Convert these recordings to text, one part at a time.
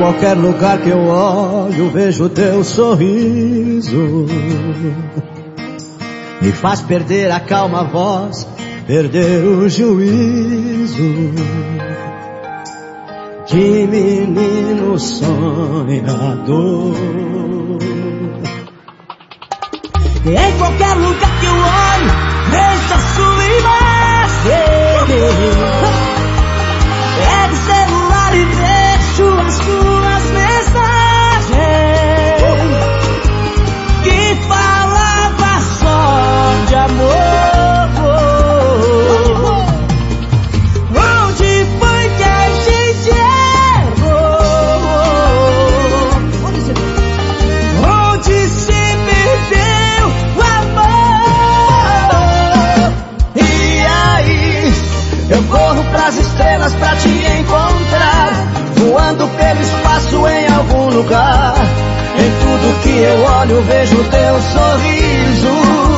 qualquer lugar que eu olho, vejo teu sorriso. Me faz perder a calma voz, perder o juízo. De menino sonhador. E em qualquer lugar que eu olho, Eu corro pras estrelas pra te encontrar, voando pelo espaço em algum lugar. Em tudo que eu olho vejo teu sorriso.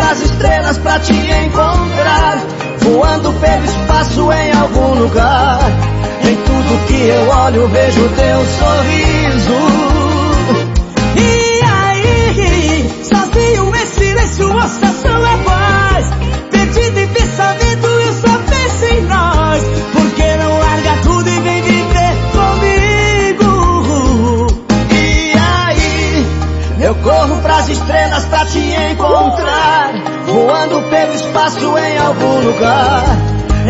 Pras estrelas pra te encontrar, voando pelo espaço em algum lugar. Em tudo que eu olho vejo teu sorriso. Espaço em algum lugar.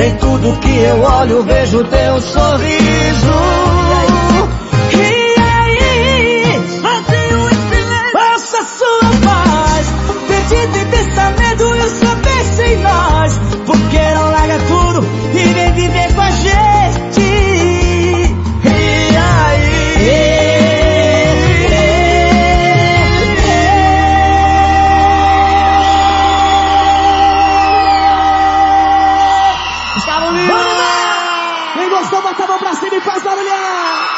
Em tudo que eu olho vejo teu sorriso. Bota a mão pra cima e faz barulhar!